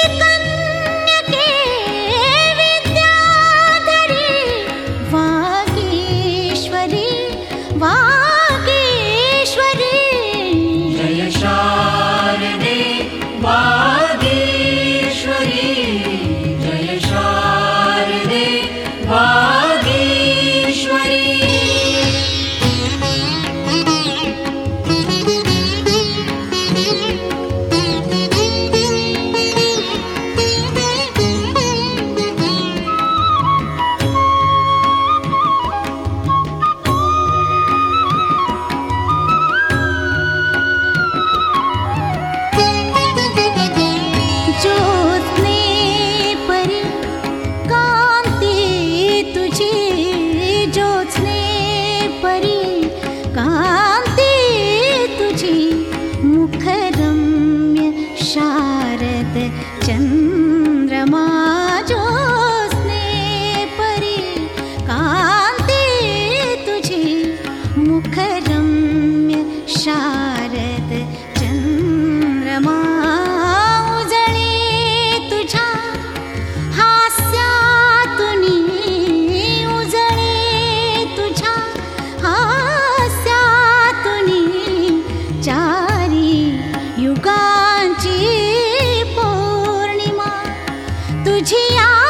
kita तुझे आ